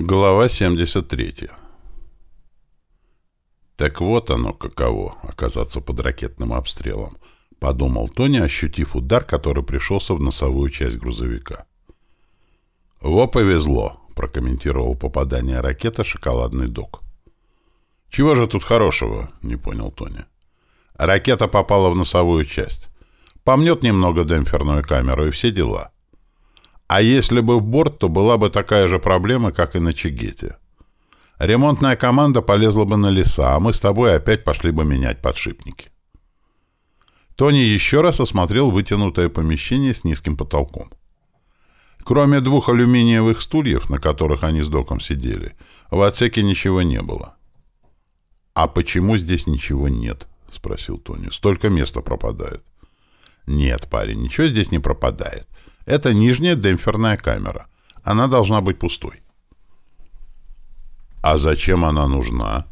Глава 73. Так вот оно каково, оказаться под ракетным обстрелом, подумал Тони, ощутив удар, который пришелся в носовую часть грузовика. Во повезло, прокомментировал попадание ракеты шоколадный док. Чего же тут хорошего, не понял Тони. Ракета попала в носовую часть. Помнет немного демпферную камеру и все дела. — а если бы в борт, то была бы такая же проблема, как и на Чигете. Ремонтная команда полезла бы на леса, а мы с тобой опять пошли бы менять подшипники. Тони еще раз осмотрел вытянутое помещение с низким потолком. Кроме двух алюминиевых стульев, на которых они с доком сидели, в отсеке ничего не было. «А почему здесь ничего нет?» — спросил Тони. «Столько места пропадает». «Нет, парень, ничего здесь не пропадает. Это нижняя демпферная камера. Она должна быть пустой. А зачем она нужна?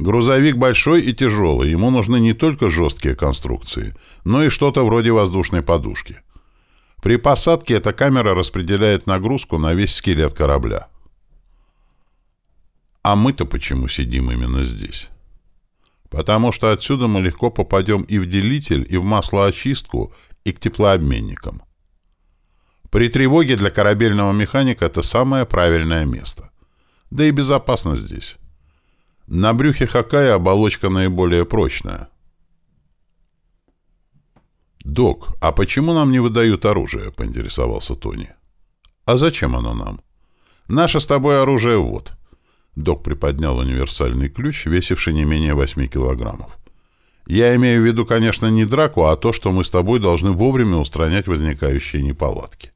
Грузовик большой и тяжелый. Ему нужны не только жесткие конструкции, но и что-то вроде воздушной подушки. При посадке эта камера распределяет нагрузку на весь скелет корабля. А мы-то почему сидим именно здесь? Потому что отсюда мы легко попадем и в делитель, и в маслоочистку, и к теплообменникам. При тревоге для корабельного механика это самое правильное место. Да и безопасно здесь. На брюхе Хакая оболочка наиболее прочная. «Док, а почему нам не выдают оружие?» — поинтересовался Тони. «А зачем оно нам?» «Наше с тобой оружие вот». Док приподнял универсальный ключ, весивший не менее 8 килограммов. «Я имею в виду, конечно, не драку, а то, что мы с тобой должны вовремя устранять возникающие неполадки».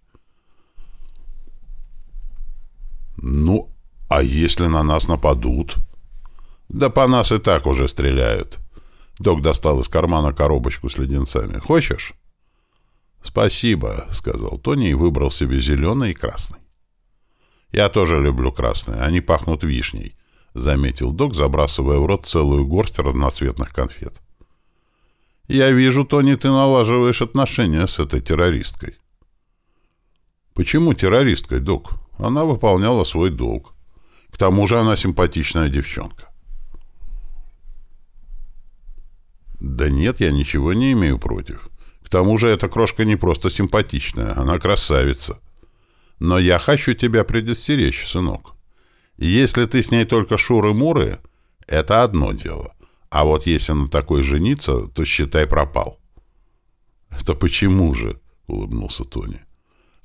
«Ну, а если на нас нападут?» «Да по нас и так уже стреляют». Док достал из кармана коробочку с леденцами. «Хочешь?» «Спасибо», — сказал Тони и выбрал себе зеленый и красный. «Я тоже люблю красные. Они пахнут вишней», — заметил док, забрасывая в рот целую горсть разноцветных конфет. «Я вижу, Тони, ты налаживаешь отношения с этой террористкой». «Почему террористкой, док?» Она выполняла свой долг. К тому же она симпатичная девчонка. Да нет, я ничего не имею против. К тому же эта крошка не просто симпатичная, она красавица. Но я хочу тебя предостеречь, сынок. Если ты с ней только шуры-муры, это одно дело. А вот если на такой жениться, то считай пропал. — Это почему же? — улыбнулся Тони. —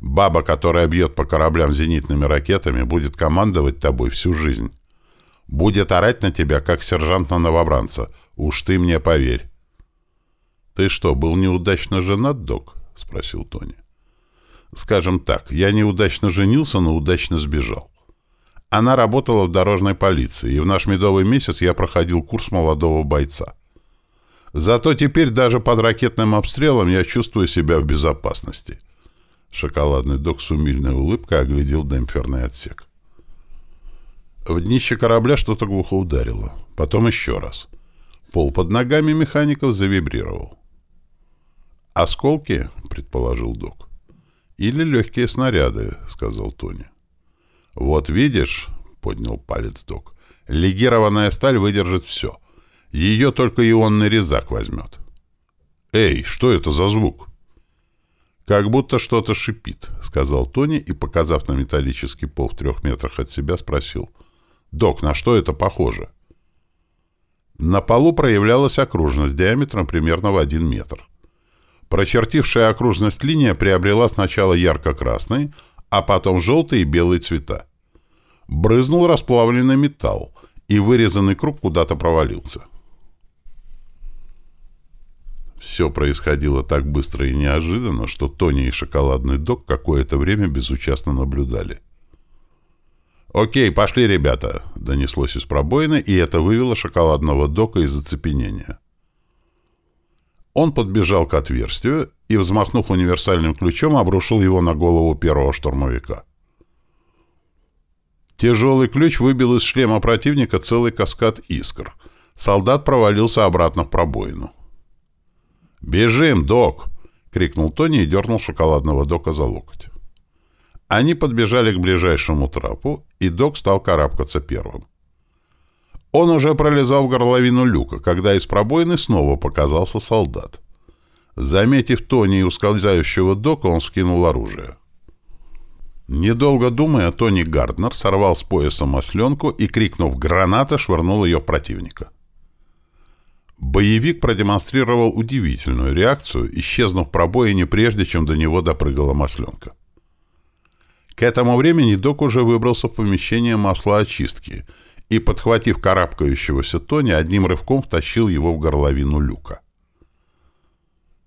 Баба, которая бьет по кораблям зенитными ракетами, будет командовать тобой всю жизнь. Будет орать на тебя, как сержант на новобранца. Уж ты мне поверь. — Ты что, был неудачно женат, док? — спросил Тони. — Скажем так, я неудачно женился, но удачно сбежал. Она работала в дорожной полиции, и в наш медовый месяц я проходил курс молодого бойца. Зато теперь даже под ракетным обстрелом я чувствую себя в безопасности. — Шоколадный док с умильной улыбкой оглядел демпферный отсек. В днище корабля что-то глухо ударило. Потом еще раз. Пол под ногами механиков завибрировал. «Осколки?» — предположил док. «Или легкие снаряды», — сказал Тони. «Вот видишь», — поднял палец док, — «легированная сталь выдержит все. Ее только ионный резак возьмет». «Эй, что это за звук?» «Как будто что-то шипит», — сказал Тони и, показав на металлический пол в трех метрах от себя, спросил. «Док, на что это похоже?» На полу проявлялась окружность диаметром примерно в один метр. Прочертившая окружность линия приобрела сначала ярко-красный, а потом желтый и белый цвета. Брызнул расплавленный металл, и вырезанный круг куда-то провалился. Все происходило так быстро и неожиданно, что Тони и шоколадный док какое-то время безучастно наблюдали. «Окей, пошли, ребята!» — донеслось из пробоины, и это вывело шоколадного дока из оцепенения. Он подбежал к отверстию и, взмахнув универсальным ключом, обрушил его на голову первого штурмовика. Тяжелый ключ выбил из шлема противника целый каскад искр. Солдат провалился обратно в пробоину. «Бежим, док!» — крикнул Тони и дернул шоколадного дока за локоть. Они подбежали к ближайшему трапу, и док стал карабкаться первым. Он уже пролезал в горловину люка, когда из пробоины снова показался солдат. Заметив Тони и ускользающего дока, он скинул оружие. Недолго думая, Тони Гарднер сорвал с пояса масленку и, крикнув «Граната!», швырнул ее в противника. Боевик продемонстрировал удивительную реакцию, исчезнув в пробоине прежде, чем до него допрыгала масленка. К этому времени док уже выбрался в помещение маслоочистки и, подхватив карабкающегося Тони, одним рывком втащил его в горловину люка.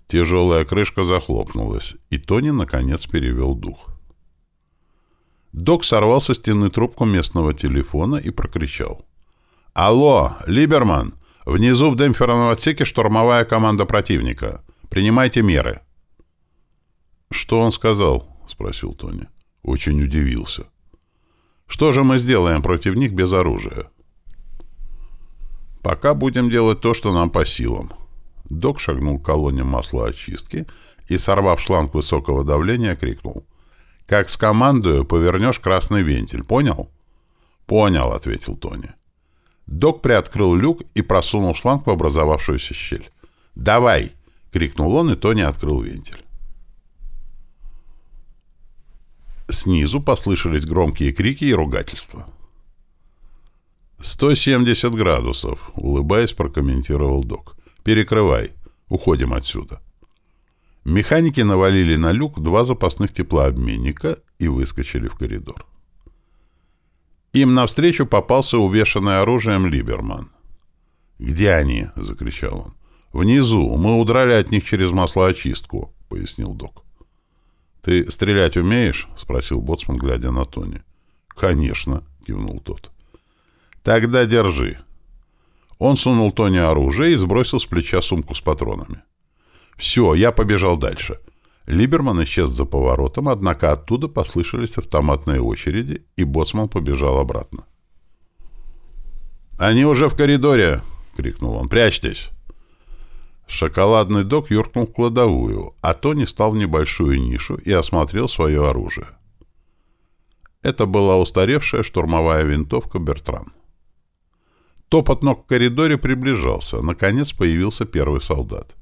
Тяжелая крышка захлопнулась, и Тони, наконец, перевел дух. Док сорвал со стены трубку местного телефона и прокричал. «Алло, Либерман! Внизу в демпферном отсеке штурмовая команда противника. Принимайте меры». «Что он сказал?» — спросил Тони. Очень удивился. Что же мы сделаем против них без оружия? Пока будем делать то, что нам по силам. Док шагнул к колонне маслоочистки и, сорвав шланг высокого давления, крикнул. «Как скомандую, повернешь красный вентиль. Понял?» «Понял», — ответил Тони. Док приоткрыл люк и просунул шланг в образовавшуюся щель. «Давай!» — крикнул он, и Тони открыл вентиль. Снизу послышались громкие крики и ругательства. «170 градусов», — улыбаясь, прокомментировал док. «Перекрывай. Уходим отсюда». Механики навалили на люк два запасных теплообменника и выскочили в коридор. Им навстречу попался увешанный оружием Либерман. «Где они?» — закричал он. «Внизу. Мы удрали от них через маслоочистку», — пояснил док. «Ты стрелять умеешь?» — спросил Боцман, глядя на Тони. «Конечно», — кивнул тот. «Тогда держи». Он сунул Тони оружие и сбросил с плеча сумку с патронами. «Все, я побежал дальше». Либерман исчез за поворотом, однако оттуда послышались автоматные очереди, и Боцман побежал обратно. «Они уже в коридоре!» — крикнул он. «Прячьтесь!» Шоколадный док юркнул в кладовую, а Тони стал в небольшую нишу и осмотрел свое оружие. Это была устаревшая штурмовая винтовка «Бертран». Топот ног в коридоре приближался. Наконец появился первый солдат.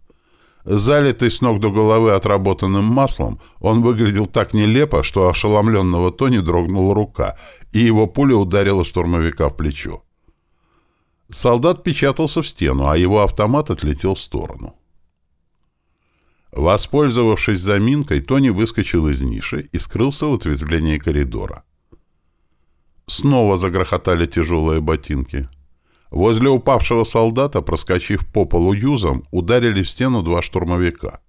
Залитый с ног до головы отработанным маслом, он выглядел так нелепо, что ошеломленного Тони дрогнула рука, и его пуля ударила штурмовика в плечо. Солдат печатался в стену, а его автомат отлетел в сторону. Воспользовавшись заминкой, Тони выскочил из ниши и скрылся в ответвлении коридора. Снова загрохотали тяжелые ботинки. Возле упавшего солдата, проскочив по полу юзом, ударили в стену два штурмовика.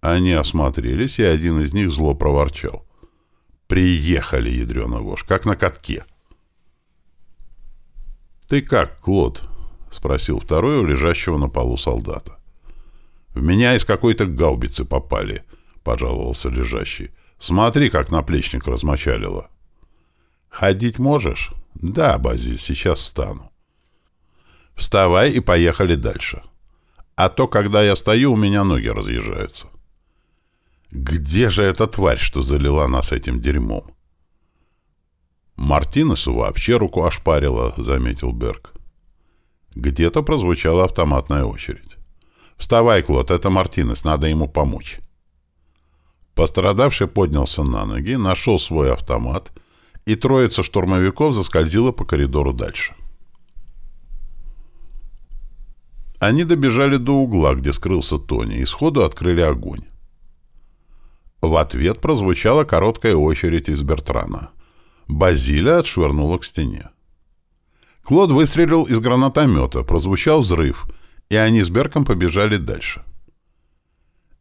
Они осмотрелись, и один из них зло проворчал. «Приехали, ядрёна вошь, как на катке!» «Ты как, Клод?» — спросил второй у лежащего на полу солдата. «В меня из какой-то гаубицы попали», — пожаловался лежащий. «Смотри, как наплечник размочалило». «Ходить можешь?» «Да, Базиль, сейчас встану». «Вставай и поехали дальше. А то, когда я стою, у меня ноги разъезжаются». «Где же эта тварь, что залила нас этим дерьмом?» Мартинесу вообще руку ошпарило, заметил Берг. Где-то прозвучала автоматная очередь. «Вставай, Клод, это Мартинес, надо ему помочь». Пострадавший поднялся на ноги, нашел свой автомат, и троица штурмовиков заскользила по коридору дальше. Они добежали до угла, где скрылся Тони, и сходу открыли огонь. В ответ прозвучала короткая очередь из Бертрана. Базиля отшвырнула к стене. Клод выстрелил из гранатомета, прозвучал взрыв, и они с Берком побежали дальше.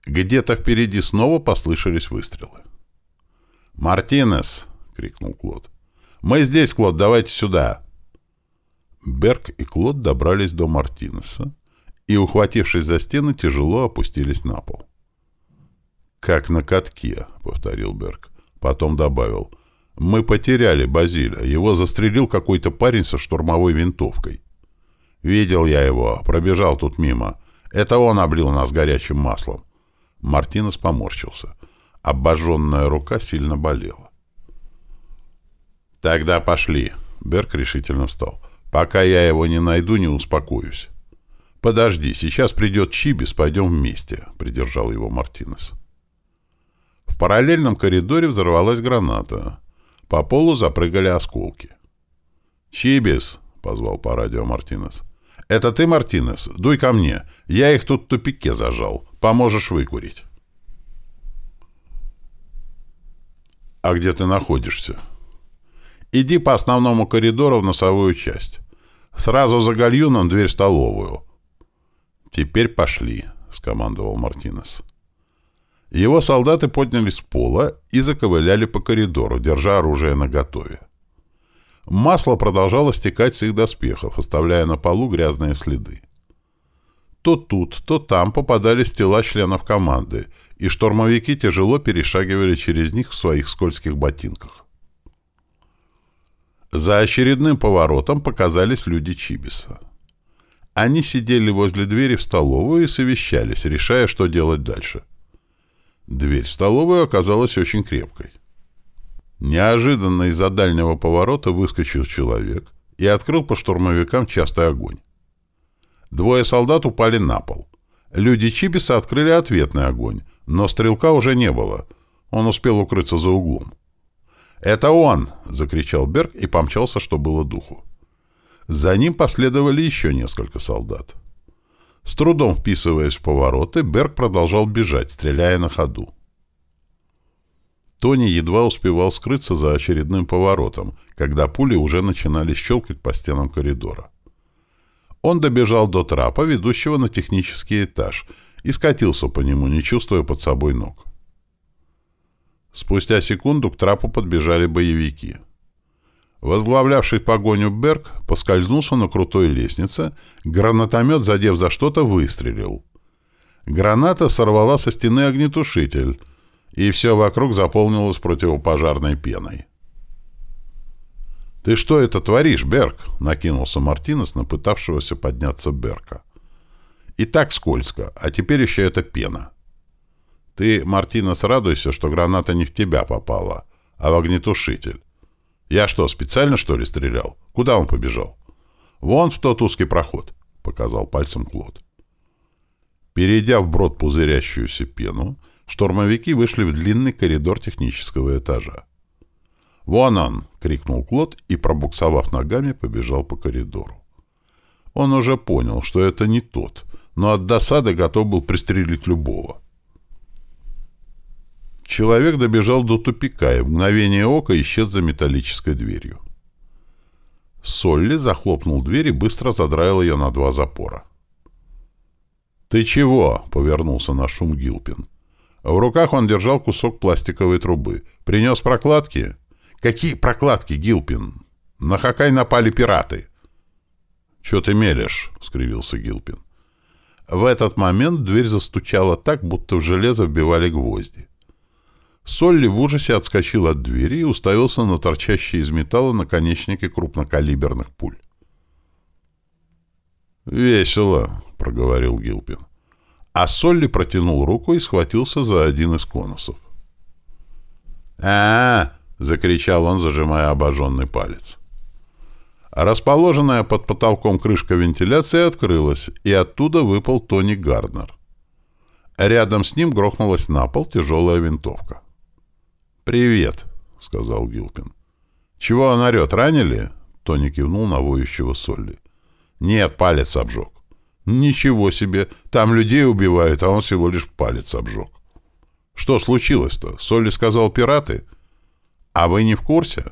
Где-то впереди снова послышались выстрелы. «Мартинес!» — крикнул Клод. «Мы здесь, Клод, давайте сюда!» Берк и Клод добрались до Мартинеса и, ухватившись за стену, тяжело опустились на пол. «Как на катке», — повторил Берк. Потом добавил. Мы потеряли Базиля. Его застрелил какой-то парень со штурмовой винтовкой. Видел я его, пробежал тут мимо. Это он облил нас горячим маслом. Мартинес поморщился. Обожженная рука сильно болела. «Тогда пошли», — Берг решительно встал. «Пока я его не найду, не успокоюсь». «Подожди, сейчас придет Чибис, пойдем вместе», — придержал его Мартинес. В параллельном коридоре взорвалась граната. По полу запрыгали осколки. «Чибис!» — позвал по радио Мартинес. «Это ты, Мартинес? Дуй ко мне. Я их тут в тупике зажал. Поможешь выкурить». «А где ты находишься?» «Иди по основному коридору в носовую часть. Сразу за гальюном дверь в столовую». «Теперь пошли», — скомандовал Мартинес. Его солдаты поднялись с пола и заковыляли по коридору, держа оружие наготове. Масло продолжало стекать с их доспехов, оставляя на полу грязные следы. То тут, то там попадались тела членов команды, и штурмовики тяжело перешагивали через них в своих скользких ботинках. За очередным поворотом показались люди Чибиса. Они сидели возле двери в столовую и совещались, решая, что делать дальше. Дверь в столовую оказалась очень крепкой. Неожиданно из-за дальнего поворота выскочил человек и открыл по штурмовикам частый огонь. Двое солдат упали на пол. Люди Чибиса открыли ответный огонь, но стрелка уже не было. Он успел укрыться за углом. «Это он!» — закричал Берг и помчался, что было духу. За ним последовали еще несколько солдат. С трудом вписываясь в повороты, Берг продолжал бежать, стреляя на ходу. Тони едва успевал скрыться за очередным поворотом, когда пули уже начинали щелкать по стенам коридора. Он добежал до трапа, ведущего на технический этаж, и скатился по нему, не чувствуя под собой ног. Спустя секунду к трапу подбежали боевики. Возглавлявший погоню Берг поскользнулся на крутой лестнице, гранатомет, задев за что-то, выстрелил. Граната сорвала со стены огнетушитель, и все вокруг заполнилось противопожарной пеной. «Ты что это творишь, Берг?» — накинулся Мартинес на пытавшегося подняться Берка. «И так скользко, а теперь еще эта пена». «Ты, Мартинес, радуйся, что граната не в тебя попала, а в огнетушитель. Я что, специально, что ли, стрелял? Куда он побежал?» «Вон в тот узкий проход», — показал пальцем Клод. Перейдя в брод пузырящуюся пену, Штурмовики вышли в длинный коридор технического этажа. «Вон он!» — крикнул Клод и, пробуксовав ногами, побежал по коридору. Он уже понял, что это не тот, но от досады готов был пристрелить любого. Человек добежал до тупика и мгновение ока исчез за металлической дверью. Солли захлопнул дверь и быстро задраил ее на два запора. «Ты чего?» — повернулся на шум Гилпин. В руках он держал кусок пластиковой трубы. «Принес прокладки?» «Какие прокладки, Гилпин?» «На Хакай напали пираты». «Чё ты мелешь?» — скривился Гилпин. В этот момент дверь застучала так, будто в железо вбивали гвозди. Солли в ужасе отскочил от двери и уставился на торчащие из металла наконечники крупнокалиберных пуль. «Весело», — проговорил Гилпин а Солли протянул руку и схватился за один из конусов. а, -а, -а закричал он, зажимая обожженный палец. Расположенная под потолком крышка вентиляции открылась, и оттуда выпал Тони Гарднер. Рядом с ним грохнулась на пол тяжелая винтовка. «Привет», — сказал Гилпин. «Чего он орет, ранили?» — Тони кивнул на воющего Солли. «Нет, палец обжег». Ничего себе, там людей убивают, а он всего лишь палец обжег. Что случилось-то? Соли сказал пираты? А вы не в курсе?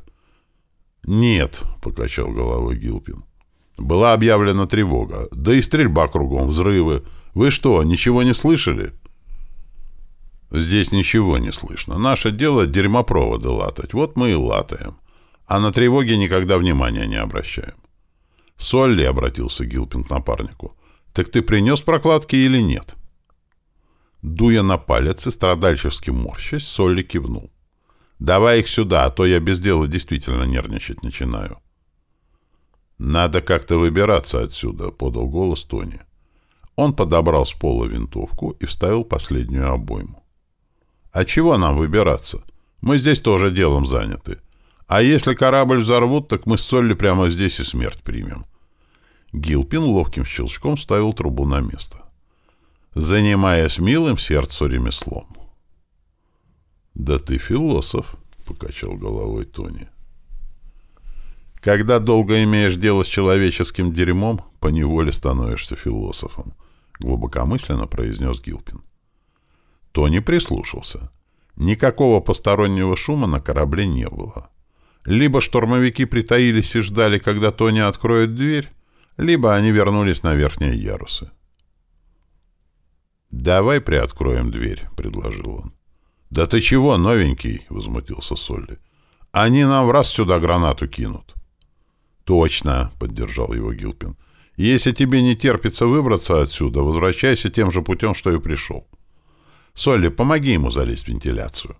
Нет, покачал головой Гилпин. Была объявлена тревога. Да и стрельба кругом, взрывы. Вы что, ничего не слышали? Здесь ничего не слышно. Наше дело дерьмопроводы латать. Вот мы и латаем. А на тревоге никогда внимания не обращаем. Солли, обратился Гилпин к напарнику. «Так ты принес прокладки или нет?» Дуя на палец и страдальчески морщась, Солли кивнул. «Давай их сюда, а то я без дела действительно нервничать начинаю». «Надо как-то выбираться отсюда», — подал голос Тони. Он подобрал с пола винтовку и вставил последнюю обойму. А чего нам выбираться? Мы здесь тоже делом заняты. А если корабль взорвут, так мы с Солли прямо здесь и смерть примем. Гилпин ловким щелчком ставил трубу на место. Занимаясь милым сердцу ремеслом. «Да ты философ», — покачал головой Тони. «Когда долго имеешь дело с человеческим дерьмом, поневоле становишься философом», — глубокомысленно произнес Гилпин. Тони прислушался. Никакого постороннего шума на корабле не было. Либо штурмовики притаились и ждали, когда Тони откроет дверь, либо они вернулись на верхние ярусы. «Давай приоткроем дверь», — предложил он. «Да ты чего, новенький?» — возмутился Солли. «Они нам раз сюда гранату кинут». «Точно», — поддержал его Гилпин. «Если тебе не терпится выбраться отсюда, возвращайся тем же путем, что и пришел. Солли, помоги ему залезть в вентиляцию».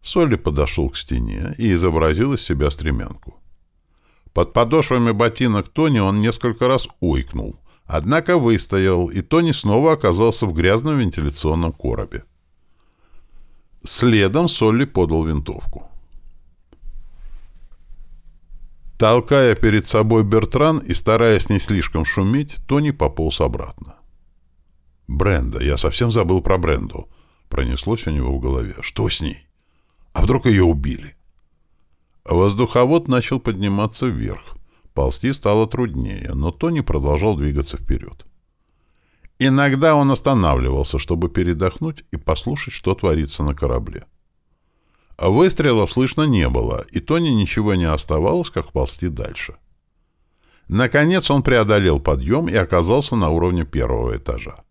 Солли подошел к стене и изобразил из себя стремянку. Под подошвами ботинок Тони он несколько раз ойкнул, однако выстоял, и Тони снова оказался в грязном вентиляционном коробе. Следом Солли подал винтовку. Толкая перед собой Бертран и стараясь не слишком шуметь, Тони пополз обратно. «Бренда, я совсем забыл про Бренду», — пронеслось у него в голове. «Что с ней? А вдруг ее убили?» Воздуховод начал подниматься вверх. Ползти стало труднее, но Тони продолжал двигаться вперед. Иногда он останавливался, чтобы передохнуть и послушать, что творится на корабле. Выстрелов слышно не было, и Тони ничего не оставалось, как ползти дальше. Наконец он преодолел подъем и оказался на уровне первого этажа.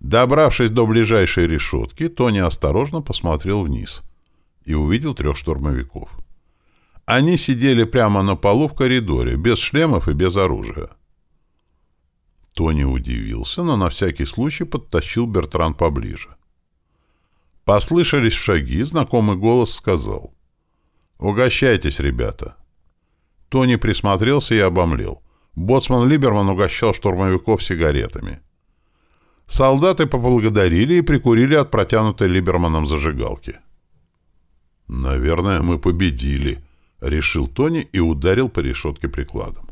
Добравшись до ближайшей решетки, Тони осторожно посмотрел вниз и увидел трех штурмовиков. Они сидели прямо на полу в коридоре, без шлемов и без оружия. Тони удивился, но на всякий случай подтащил Бертран поближе. Послышались шаги, знакомый голос сказал. «Угощайтесь, ребята». Тони присмотрелся и обомлел. Боцман Либерман угощал штурмовиков сигаретами. Солдаты поблагодарили и прикурили от протянутой Либерманом зажигалки. «Наверное, мы победили», — решил Тони и ударил по решетке прикладом.